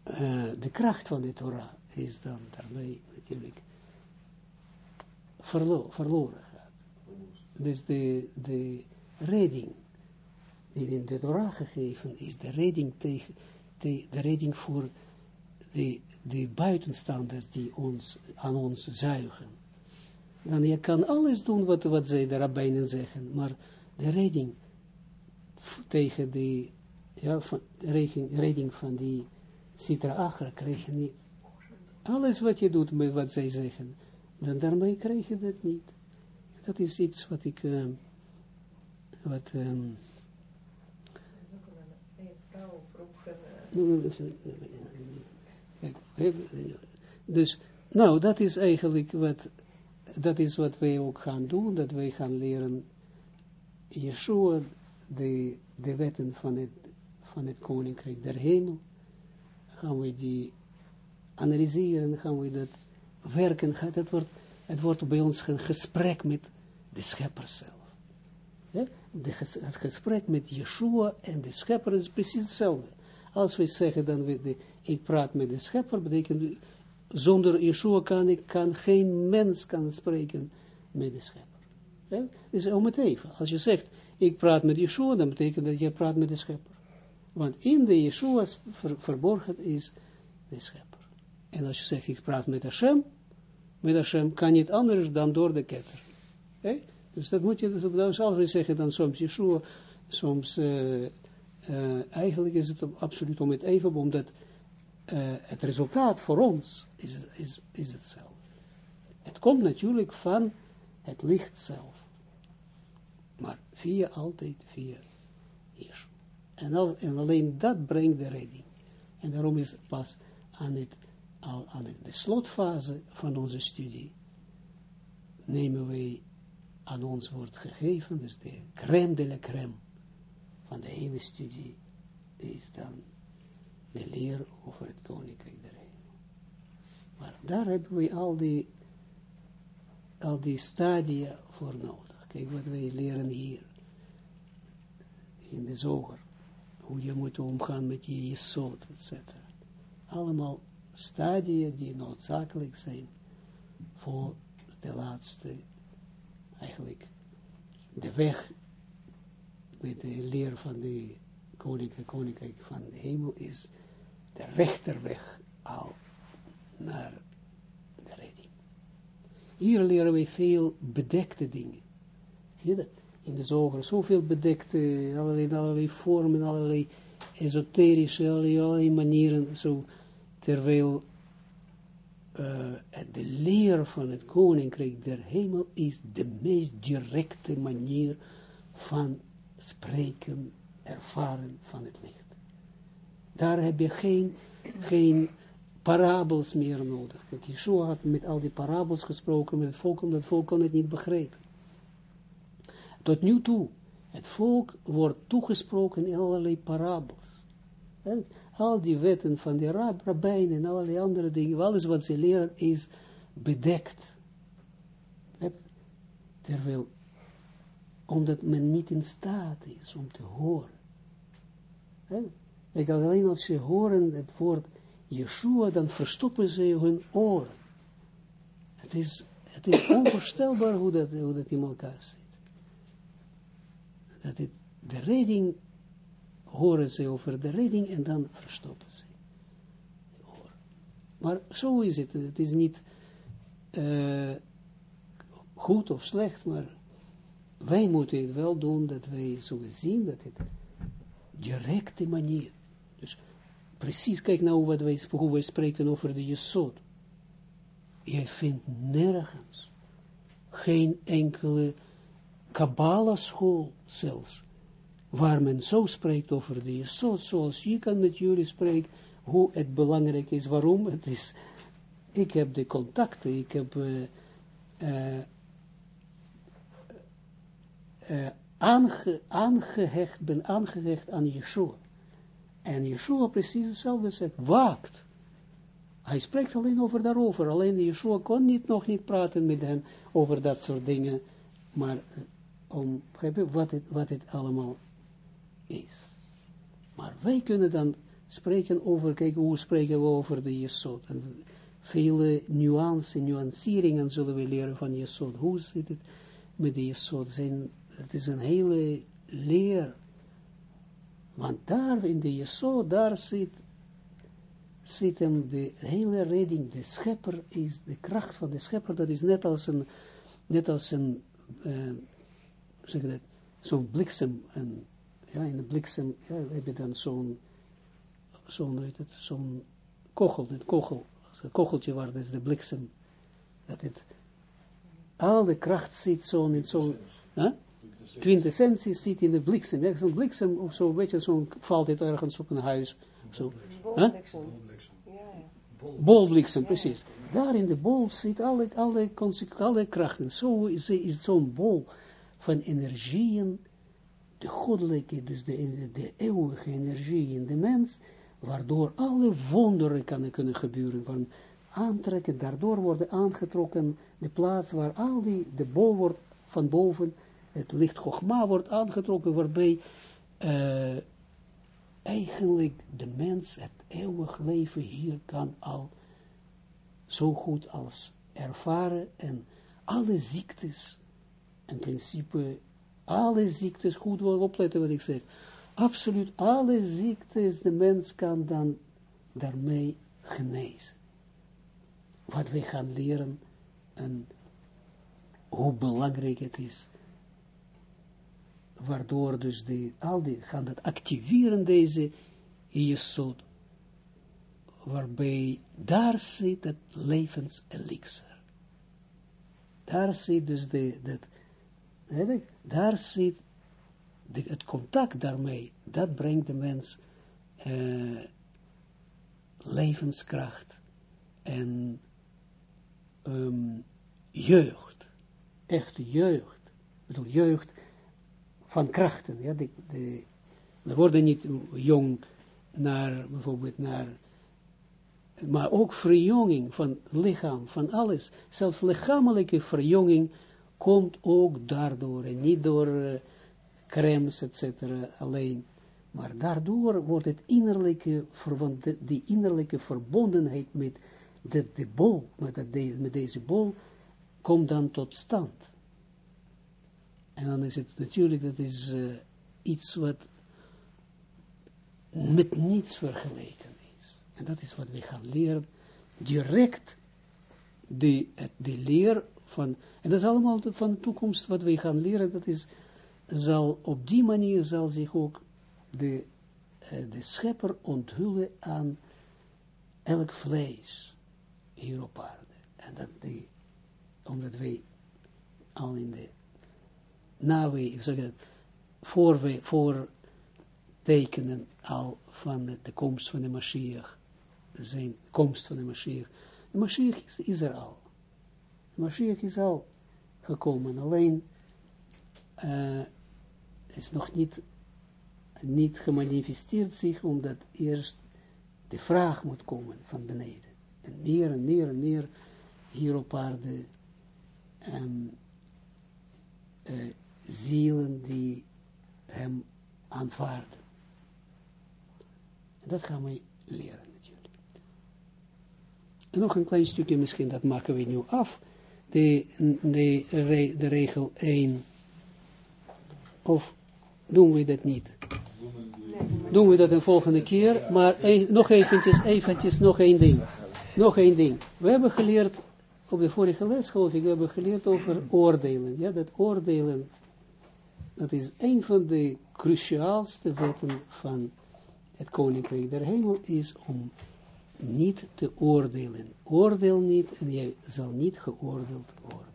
Speaker 1: uh, de kracht van de Torah is dan daarmee natuurlijk verlo verloren. Dus de, de redding die in de Torah gegeven is, de redding, tegen, de, de redding voor de, de buitenstanders die ons, aan ons zuigen. Dan je kan alles doen wat, wat zij de rabbijnen zeggen, maar de redding tegen de, ja, van, redding, van die Sitra Achra krijg je niet. Alles wat je doet met wat zij zeggen, dan daarmee krijg je dat niet. Dat is iets wat ik, uh, wat, um, Dus, nou, dat is eigenlijk wat, dat is wat wij ook gaan doen, dat wij gaan leren Yeshua, de, de wetten van het, van het koninkrijk der hemel, gaan we die analyseren, gaan we dat werken, het wordt, het wordt bij ons een gesprek met de schepper zelf. Het gesprek met Yeshua en de schepper is precies hetzelfde. Als we zeggen dan, we ik praat met de schepper, betekent, zonder Yeshua kan ik, kan geen mens kan spreken met de schepper. Ja? Dus om het even, als je zegt, ik praat met Yeshua, dan betekent dat je praat met de schepper. Want in de Yeshua's verborgen is de schepper. En als je zegt, ik praat met Hashem, met Hashem kan niet anders dan door de ketter. Dus dat moet je, dus, als we zeggen dan soms Yeshua, soms uh, uh, eigenlijk is het absoluut om het even, omdat uh, het resultaat voor ons is, is, is hetzelfde. Het komt natuurlijk van het licht zelf. Maar via altijd via Yeshua. En, als, en alleen dat brengt de redding. En daarom is het pas aan, het, aan het, de slotfase van onze studie nemen wij aan ons wordt gegeven, dus de crème de la crème van de hele studie is dan de leer over het koninkrijk der hemel. Maar daar hebben we al die, al die stadia voor nodig. Kijk wat wij leren hier, in de zoger, hoe je moet omgaan met je jesot, etc. Allemaal stadia die noodzakelijk zijn voor de laatste, eigenlijk, de weg met de leer van de koninkrijk, koninkrijk van de hemel is de rechterweg al naar de redding. Hier leren wij veel bedekte dingen. Zie je dat? In de zoger zoveel bedekte, allerlei, allerlei vormen, allerlei esoterische, allerlei, manieren, zo, terwijl uh, de leer van het koninkrijk der hemel is de meest directe manier van spreken, ervaren van het licht. Daar heb je geen, geen parabels meer nodig. Dat Yeshua had met al die parabels gesproken met het volk, omdat het volk kon het niet begrijpen. Tot nu toe, het volk wordt toegesproken in allerlei parabels. En al die wetten van de rab, en allerlei andere dingen, alles wat ze leren is bedekt. Terwijl, omdat men niet in staat is om te horen. Ik alleen als ze horen het woord Yeshua, dan verstoppen ze hun oren. Het is, het is onvoorstelbaar hoe dat, hoe dat in elkaar zit. Dat het, de redding, horen ze over de redding en dan verstoppen ze. Maar zo is het. Het is niet uh, goed of slecht, maar wij moeten het wel doen, dat wij zullen zien dat het directe manier, dus precies, kijk nou wat wij, hoe wij spreken over de Jesod. Je vindt nergens geen enkele Kabbalah-school zelfs, waar men zo spreekt over de Jesod, zoals je kan met jullie spreken, hoe het belangrijk is, waarom het is. Ik heb de contacten, ik heb uh, uh, aange, aangehecht, ben aangehecht aan Yeshua. En Yeshua precies hetzelfde zegt, waakt. Hij spreekt alleen over daarover, alleen Yeshua kon niet, nog niet praten met hen over dat soort dingen, maar om, wat het, wat het allemaal is. Maar wij kunnen dan spreken over, kijk hoe spreken we over de Jesod. En vele nuances, nuanceringen zullen we leren van Jesod. Hoe zit het met de Jesod? Het is een hele leer. Want daar in de Jesod, daar zit, zit hem de hele redding, de schepper is, de kracht van de schepper, dat is net als een, net als een, uh, zeg dat, zo'n bliksem, en, ja, in de bliksem, ja, heb je dan zo'n, zo'n, zo'n kogel, een kogel, een kogeltje waar is de bliksem, dat het, al de kracht zit zo'n, in zo'n, huh? Quintessentie zit in de bliksem. Ja, zo'n bliksem of zo, weet je, zo'n valt het ergens op een huis. Zo.
Speaker 4: Bolbliksem.
Speaker 1: Bolbliksem, precies. Daar in de bol zit alle, alle, alle krachten. Zo is, is zo'n bol van energieën, de goddelijke, dus de, de eeuwige energie in de mens, waardoor alle wonderen kan, kunnen gebeuren, van aantrekken, daardoor worden aangetrokken, de plaats waar al die, de bol wordt van boven het licht Chogma wordt aangetrokken, waarbij uh, eigenlijk de mens het eeuwig leven hier kan al zo goed als ervaren en alle ziektes, in principe alle ziektes, goed opletten wat ik zeg, absoluut alle ziektes, de mens kan dan daarmee genezen. Wat wij gaan leren en hoe belangrijk het is waardoor dus de, al die, gaan activeren deze jesod, waarbij daar zit het levenselixer. Daar zit dus de, dat, daar zit de, het contact daarmee, dat brengt de mens uh, levenskracht en um, jeugd, echte jeugd. Ik bedoel, jeugd van krachten. Ja, de, we worden niet jong naar, bijvoorbeeld naar, maar ook verjonging van lichaam, van alles. Zelfs lichamelijke verjonging komt ook daardoor, en niet door uh, crèmes, etc. alleen. Maar daardoor wordt het innerlijke, die innerlijke verbondenheid met de, de bol, met, met deze bol, komt dan tot stand. En dan is het natuurlijk, dat is uh, iets wat met niets vergeleken is. En dat is wat we gaan leren, direct de, de leer van, en dat is allemaal van de toekomst wat we gaan leren, dat is, zal op die manier zal zich ook de, uh, de schepper onthullen aan elk vlees hier op aarde. En dat die, omdat wij al in de na we, ik zeg het, voor voor tekenen al van de, komst van de Mashiach zijn komst van de Mashiach. De Mashiach is, is er al. De Mashiach is al gekomen, alleen uh, is nog niet, niet gemanifesteerd zich, omdat eerst de vraag moet komen van beneden. En meer en meer en meer hier op aarde um, uh, zielen die hem aanvaarden. En dat gaan we leren natuurlijk. En nog een klein stukje misschien, dat maken we nu af. De, de, de regel 1. Of doen we dat niet? Doen we dat een volgende keer, maar nog eventjes, eventjes, nog één ding. Nog één ding. We hebben geleerd, op de vorige les geloof ik, we hebben geleerd over oordelen. Ja, dat oordelen, dat is een van de cruciaalste wetten van het koninkrijk der hemel, is om niet te oordelen. Oordeel niet en jij zal niet geoordeeld worden.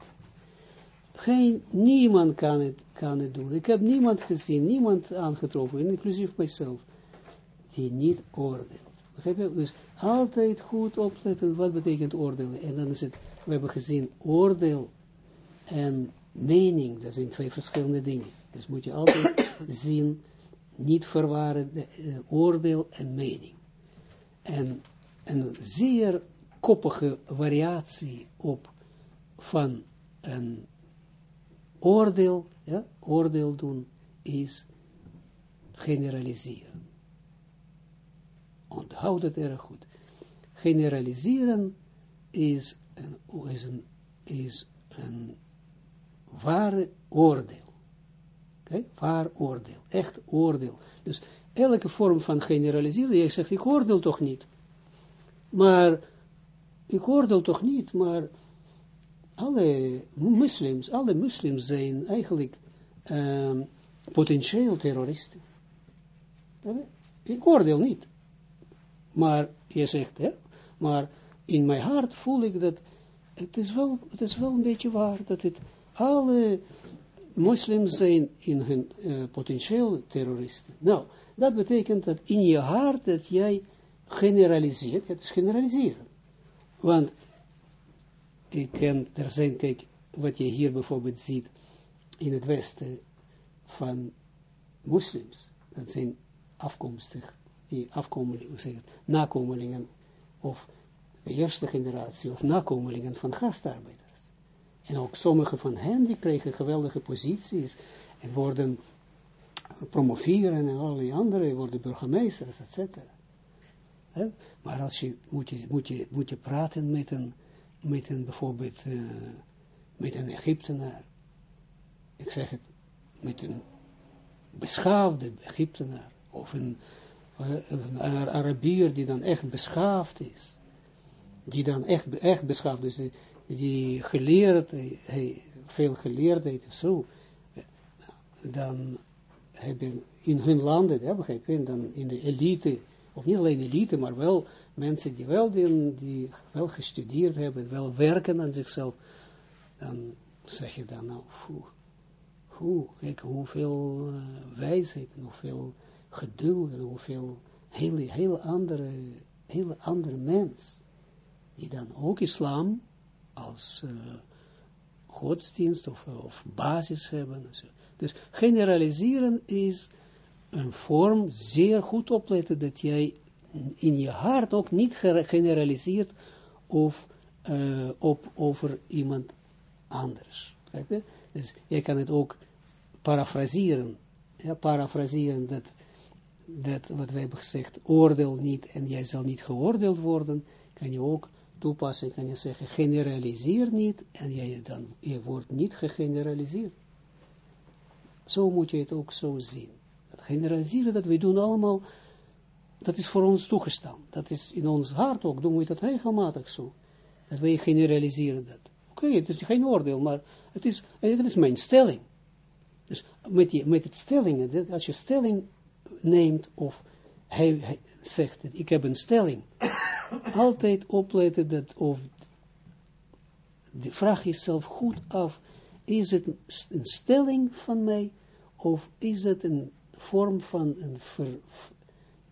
Speaker 1: Geen, niemand kan het, kan het doen. Ik heb niemand gezien, niemand aangetroffen, inclusief mijzelf, die niet oordeelt. Begrijp je? Dus altijd goed opletten, wat betekent oordelen. En dan is het, we hebben gezien, oordeel en mening, dat zijn twee verschillende dingen. Dus moet je altijd zien, niet verwaren, de, uh, oordeel en mening. En een zeer koppige variatie op van een oordeel, ja, oordeel doen, is generaliseren. Onthoud het erg goed. Generaliseren is een, is een, is een ware oordeel. Waar oordeel, echt oordeel. Dus elke vorm van generaliseren, jij zegt, ik oordeel toch niet. Maar, ik oordeel toch niet, maar alle moslims, alle moslims zijn eigenlijk um, potentieel terroristen. Ik oordeel niet. Maar, je zegt, hè, maar in mijn hart voel ik dat het is wel, het is wel een beetje waar, dat het alle moslims zijn in hun uh, potentieel terroristen. Nou, dat betekent dat in je hart dat jij generaliseert, het is generaliseren. Want ik ken, er zijn, kijk, wat je hier bijvoorbeeld ziet in het westen van moslims, dat zijn afkomstig, die afkomelingen, hoe zeg het, nakomelingen, of de eerste generatie, of nakomelingen van gastarbeiders. En ook sommige van hen, die kregen geweldige posities, en worden promoveren, en allerlei andere, worden burgemeesters, et cetera. Maar als je moet, je, moet, je, moet je praten met een met een bijvoorbeeld, uh, met een Egyptenaar, ik zeg het, met een beschaafde Egyptenaar, of een, uh, een Arabier die dan echt beschaafd is, die dan echt, echt beschaafd is, die, geleerd, veel geleerd heeft zo, dan hebben in hun landen, ja, begrijp je, dan in de elite, of niet alleen elite, maar wel mensen die wel, die, die wel gestudeerd hebben, wel werken aan zichzelf, dan zeg je dan nou, hoe, kijk hoeveel uh, wijsheid, hoeveel geduld, en hoeveel hele, hele andere, hele andere mens, die dan ook islam als uh, godsdienst of, basis hebben. Dus generaliseren is een vorm, zeer goed opletten dat jij in je hart ook niet generaliseert of, uh, op, over iemand anders. Dus je kan het ook parafraseren. Ja, parafraseren dat, dat wat we hebben gezegd, oordeel niet en jij zal niet geoordeeld worden, kan je ook toepassen, kan je zeggen, generaliseer niet en dan, je wordt niet gegeneraliseerd. Zo moet je het ook zo zien. generaliseren, dat we doen allemaal dat is voor ons toegestaan. Dat is in ons hart ook, doen we dat regelmatig zo. Dat wij generaliseren dat. Oké, het is geen oordeel, maar het is, het is mijn stelling. Dus met, die, met het stelling, als je stelling neemt, of hij, hij zegt, ik heb een stelling, altijd opletten dat, of de vraag jezelf goed af, is het een stelling van mij, of is het een vorm van een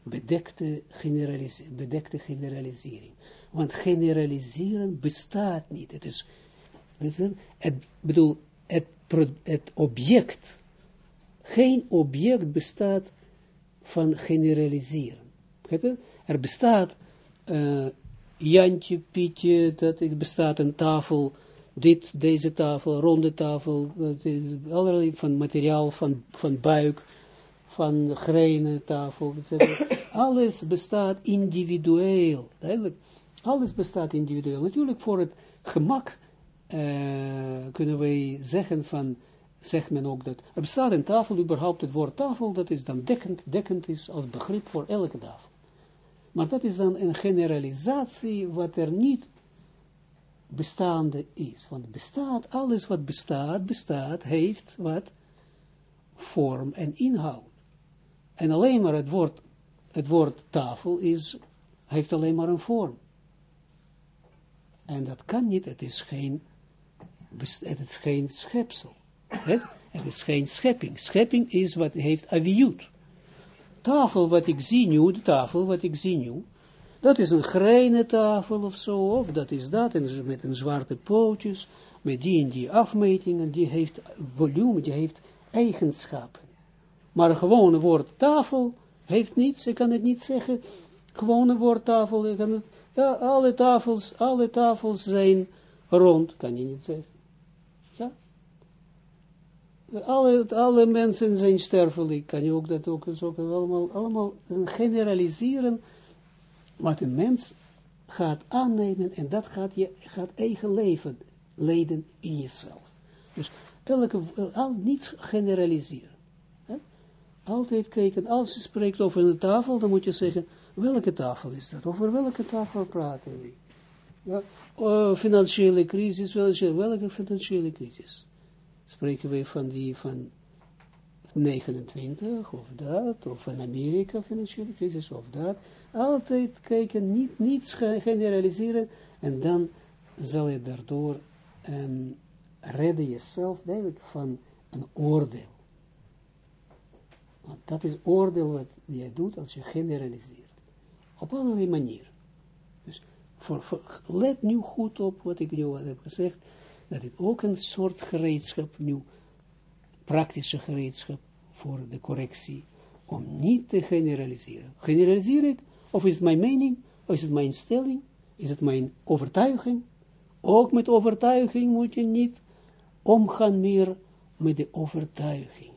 Speaker 1: bedekte, bedekte generalisering. Want generaliseren bestaat niet. Het is, het, bedoel, het, het object, geen object bestaat van generaliseren. Er bestaat uh, Jantje, Pietje, dat er bestaat een tafel, dit, deze tafel, ronde tafel, allerlei van materiaal, van, van buik, van grenen tafel, etc. Alles bestaat individueel, duidelijk. Alles bestaat individueel. Natuurlijk voor het gemak uh, kunnen wij zeggen van, zegt men ook dat, er bestaat een tafel, überhaupt het woord tafel, dat is dan dekkend, dekkend is als begrip voor elke tafel. Maar dat is dan een generalisatie wat er niet bestaande is. Want bestaat, alles wat bestaat, bestaat, heeft wat vorm en inhoud. En alleen maar het woord, het woord tafel is, heeft alleen maar een vorm. En dat kan niet, het is geen, het is geen schepsel. Het is geen schepping. Schepping is wat heeft aviut tafel wat ik zie nu, de tafel wat ik zie nu, dat is een greine tafel of zo, of dat is dat, en met een zwarte pootjes, met die en die afmetingen, die heeft volume, die heeft eigenschappen. Maar een gewone woord tafel heeft niets, ik kan het niet zeggen, gewone woord tafel, ik kan het, ja, alle tafels, alle tafels zijn rond, kan je niet zeggen alle, alle mensen zijn sterfelijk, kan je ook dat ook, ook allemaal, allemaal generaliseren, wat een mens gaat aannemen, en dat gaat je gaat eigen leven leiden in jezelf. Dus elke, al, niet generaliseren. Hè? Altijd kijken, als je spreekt over een tafel, dan moet je zeggen, welke tafel is dat? Over welke tafel praten we? Ja? Uh, financiële crisis, welke financiële crisis? Spreken we van die van 29 of dat, of van Amerika financiële crisis of dat. Altijd kijken, niet, niets generaliseren en dan zal je daardoor um, redden jezelf eigenlijk van een oordeel. Want dat is oordeel wat je doet als je generaliseert. Op allerlei manieren. Dus voor, let nu goed op wat ik nu heb gezegd dat het ook een soort gereedschap, nu praktische gereedschap voor de correctie, om niet te generaliseren. Generaliseer ik, of is het mijn mening, of is het mijn stelling, is het mijn overtuiging? Ook met overtuiging moet je niet omgaan meer met de overtuiging.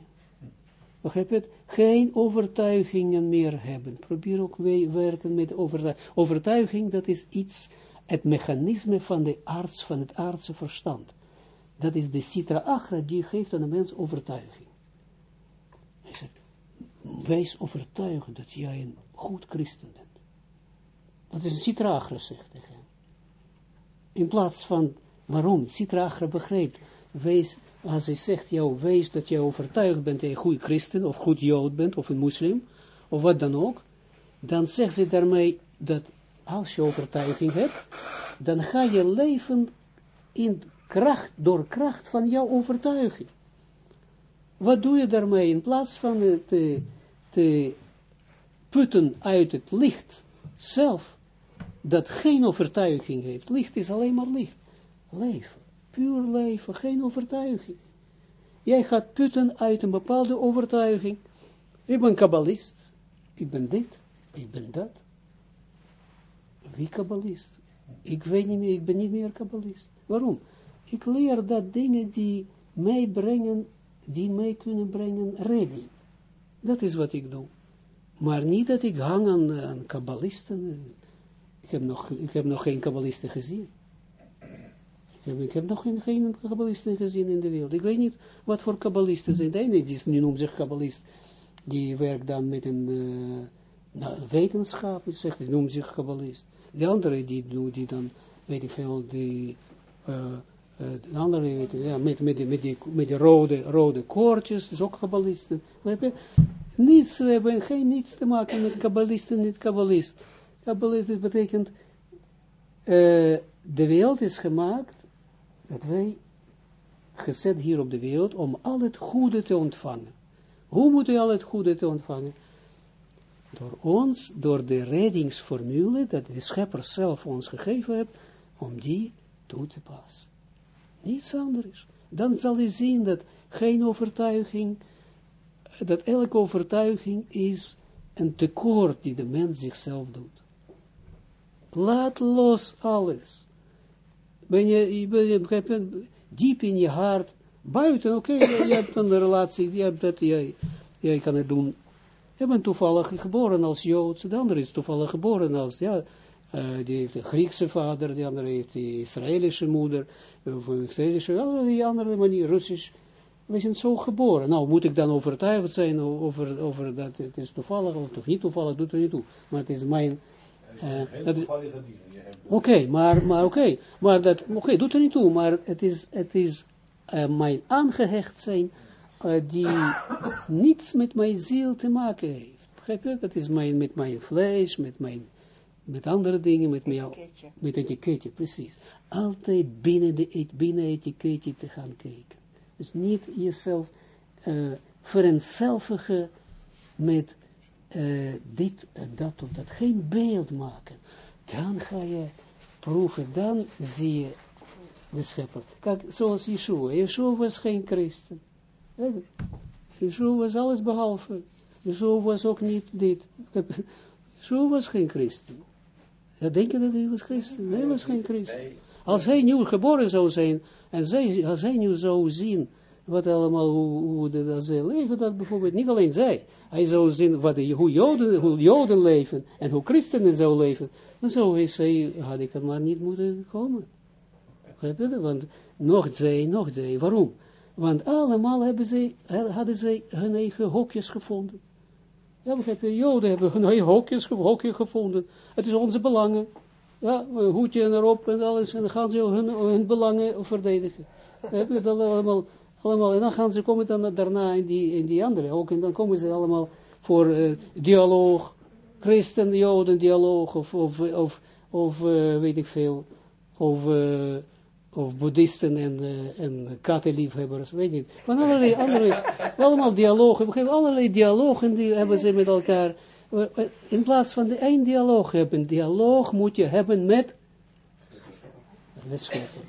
Speaker 1: Begrijp het? Geen overtuigingen meer hebben. Probeer ook werken met overtuiging. Overtuiging, dat is iets het mechanisme van de arts, van het aardse verstand. Dat is de citra achra, die geeft aan de mens overtuiging. Hij zegt, wees overtuigend dat jij een goed christen bent. Dat is een citra achra, zegt hij. In plaats van, waarom? Citra achra begreep, wees, als hij zegt jou, wees dat jij overtuigd bent dat je een goed christen, of goed jood bent, of een moslim, of wat dan ook, dan zegt ze daarmee dat als je overtuiging hebt, dan ga je leven in kracht, door kracht van jouw overtuiging. Wat doe je daarmee? In plaats van te, te putten uit het licht zelf, dat geen overtuiging heeft. Licht is alleen maar licht. Leven. Puur leven, geen overtuiging. Jij gaat putten uit een bepaalde overtuiging. Ik ben kabbalist. Ik ben dit. Ik ben dat. Wie kabbalist? Ik weet niet meer, ik ben niet meer kabbalist. Waarom? Ik leer dat dingen die mij brengen, die mij kunnen brengen, redding. Dat is wat ik doe. Maar niet dat ik hang aan, kabbalisten. Ik heb, nog, ik heb nog geen kabbalisten gezien. Ik heb, ik heb nog geen, kabbalisten gezien in de wereld. Ik weet niet wat voor kabbalisten zijn. De ene die noemt zich kabbalist. Die werkt dan met een uh, wetenschap. Die zegt, die noemt zich kabbalist. De andere die die dan, weet ik veel, die, uh, de andere, weet ja, met, met, die, met, die, met die rode, rode koortjes, dus ook kabbalisten. Niets, we hebben geen niets te maken met kabbalisten, niet kabbalist. Kabbalist betekent, uh, de wereld is gemaakt, dat wij gezet hier op de wereld, om al het goede te ontvangen. Hoe moet je al het goede te ontvangen? Door ons, door de reddingsformule, dat de schepper zelf ons gegeven heeft, om die toe te passen. Niets anders. Dan zal je zien dat geen overtuiging, dat elke overtuiging is een tekort die de mens zichzelf doet. Laat los alles. Ben je, ben je, diep in je hart, buiten, oké, je, je, hebt een relatie, je hebt dat, jij, jij kan het doen. Je bent toevallig geboren als Joods, de andere is toevallig geboren als, ja, uh, die heeft een Griekse vader, die andere heeft een Israëlische moeder, of een Israëlische, die andere manier, Russisch. We zijn zo geboren. Nou, moet ik dan overtuigd zijn over, over dat het is toevallig, of toch niet toevallig, doet er niet toe. Maar het is mijn... Uh, oké, maar, maar oké, maar dat, oké, okay, doet er niet toe, maar het is, het is uh, mijn aangehecht zijn, uh, die niets met mijn ziel te maken heeft. Begrijp je? Dat is mijn, met mijn vlees, met mijn met andere dingen, met, jou, met etiketje, precies. Altijd binnen, de, binnen etiketje te gaan kijken. Dus niet jezelf uh, vereenzelvigen met uh, dit en dat of dat. Geen beeld maken. Dan ga je proeven, dan zie je de schepper. Kijk, zoals Yeshua. Yeshua was geen christen. Yeshua was alles behalve. Yeshua was ook niet dit. Yeshua was geen christen. Ja, denk je dat hij was christen? Nee, hij was geen christen. Als hij nu geboren zou zijn, en zij, als hij nu zou zien, wat allemaal, hoe, hoe de, als zij leven, dat bijvoorbeeld, niet alleen zij, hij zou zien wat hoe, Joden, hoe Joden leven, en hoe christenen zou leven, dan zou hij zeggen, had ik het maar niet moeten komen. Want nog zij, nog zij, waarom? Want allemaal hebben zij, hadden zij hun eigen hokjes gevonden. Ja, begrijp je, Joden hebben hun eigen hokjes, hokje gevonden. Het is onze belangen. Ja, hoedje erop en alles. En dan gaan ze hun, hun belangen verdedigen. Heb je dat allemaal, allemaal. En dan gaan ze komen dan daarna in die, in die andere ook. En dan komen ze allemaal voor uh, dialoog. Christen-Joden dialoog. Of, of, of, uh, weet ik veel. Of... of boeddhisten en, uh, en kattenliefhebbers, weet niet. Van allerlei andere, allemaal dialogen, we geven allerlei dialogen die hebben ze met elkaar. In plaats van de één dialoog hebben, dialoog moet je hebben met de schepper.